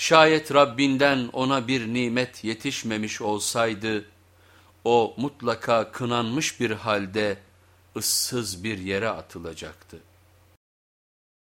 Şayet Rabbinden ona bir nimet yetişmemiş olsaydı, o mutlaka kınanmış bir halde ıssız bir yere atılacaktı.